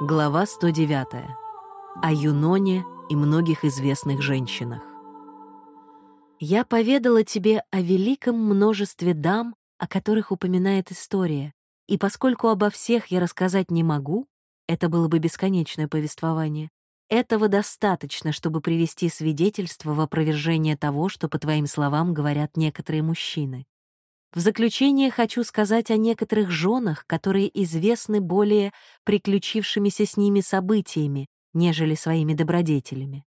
Глава 109. О Юноне и многих известных женщинах. Я поведала тебе о великом множестве дам, о которых упоминает история, и поскольку обо всех я рассказать не могу, это было бы бесконечное повествование, этого достаточно, чтобы привести свидетельство в опровержение того, что, по твоим словам, говорят некоторые мужчины. В заключение хочу сказать о некоторых женах, которые известны более приключившимися с ними событиями, нежели своими добродетелями.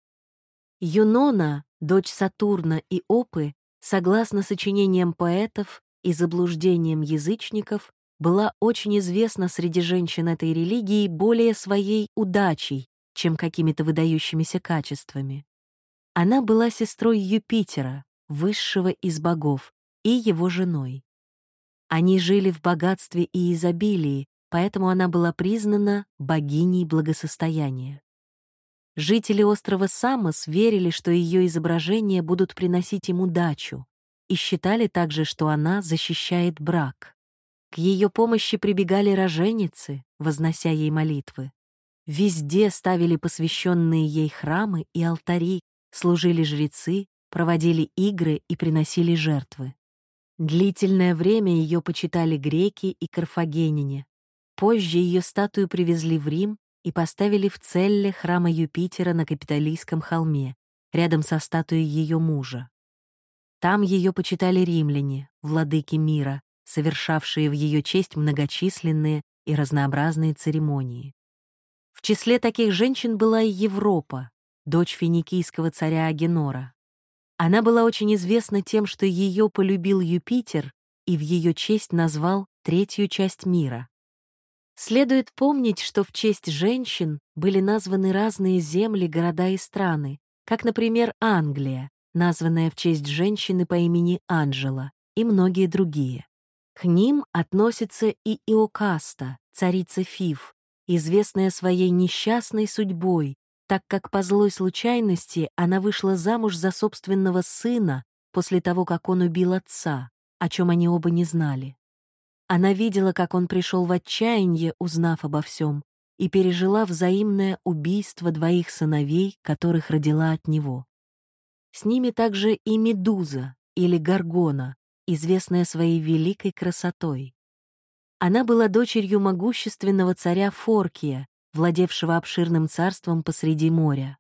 Юнона, дочь Сатурна и Опы, согласно сочинениям поэтов и заблуждениям язычников, была очень известна среди женщин этой религии более своей удачей, чем какими-то выдающимися качествами. Она была сестрой Юпитера, высшего из богов, и его женой. Они жили в богатстве и изобилии, поэтому она была признана богиней благосостояния. Жители острова Самос верили, что ее изображения будут приносить им удачу, и считали также, что она защищает брак. К ее помощи прибегали роженицы, вознося ей молитвы. Везде ставили посвященные ей храмы и алтари, служили жрецы, проводили игры и приносили жертвы. Длительное время ее почитали греки и карфагенине. Позже ее статую привезли в Рим и поставили в Целле храма Юпитера на Капитолийском холме, рядом со статуей ее мужа. Там ее почитали римляне, владыки мира, совершавшие в ее честь многочисленные и разнообразные церемонии. В числе таких женщин была и Европа, дочь финикийского царя Агенора. Она была очень известна тем, что ее полюбил Юпитер и в ее честь назвал третью часть мира. Следует помнить, что в честь женщин были названы разные земли, города и страны, как, например, Англия, названная в честь женщины по имени Анжела, и многие другие. К ним относится и Иокаста, царица Фив, известная своей несчастной судьбой, так как по злой случайности она вышла замуж за собственного сына после того, как он убил отца, о чем они оба не знали. Она видела, как он пришел в отчаяние, узнав обо всем, и пережила взаимное убийство двоих сыновей, которых родила от него. С ними также и Медуза или Гаргона, известная своей великой красотой. Она была дочерью могущественного царя Форкия, владевшего обширным царством посреди моря.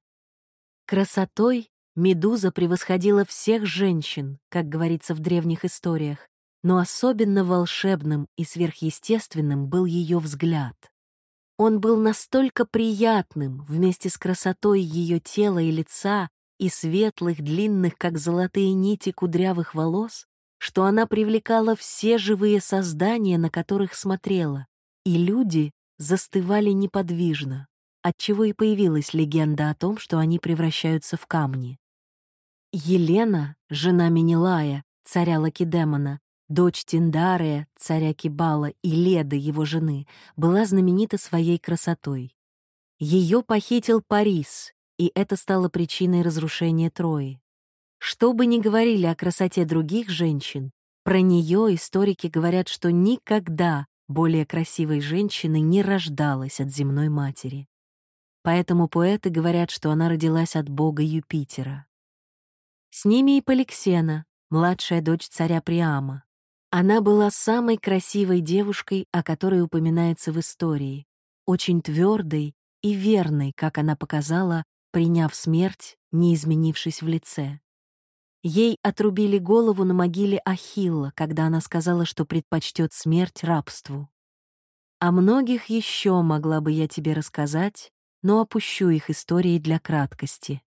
Красотой Медуза превосходила всех женщин, как говорится в древних историях, но особенно волшебным и сверхъестественным был ее взгляд. Он был настолько приятным вместе с красотой ее тела и лица и светлых, длинных, как золотые нити кудрявых волос, что она привлекала все живые создания, на которых смотрела, и люди застывали неподвижно, отчего и появилась легенда о том, что они превращаются в камни. Елена, жена Менелая, царя Лакедемона, дочь Тиндария, царя Кибала и Леды, его жены, была знаменита своей красотой. Ее похитил Парис, и это стало причиной разрушения Трои. Что бы ни говорили о красоте других женщин, про нее историки говорят, что никогда более красивой женщины не рождалась от земной матери. Поэтому поэты говорят, что она родилась от бога Юпитера. С ними и Поликсена, младшая дочь царя Приама. Она была самой красивой девушкой, о которой упоминается в истории, очень твердой и верной, как она показала, приняв смерть, не изменившись в лице. Ей отрубили голову на могиле Ахилла, когда она сказала, что предпочтет смерть рабству. О многих еще могла бы я тебе рассказать, но опущу их истории для краткости.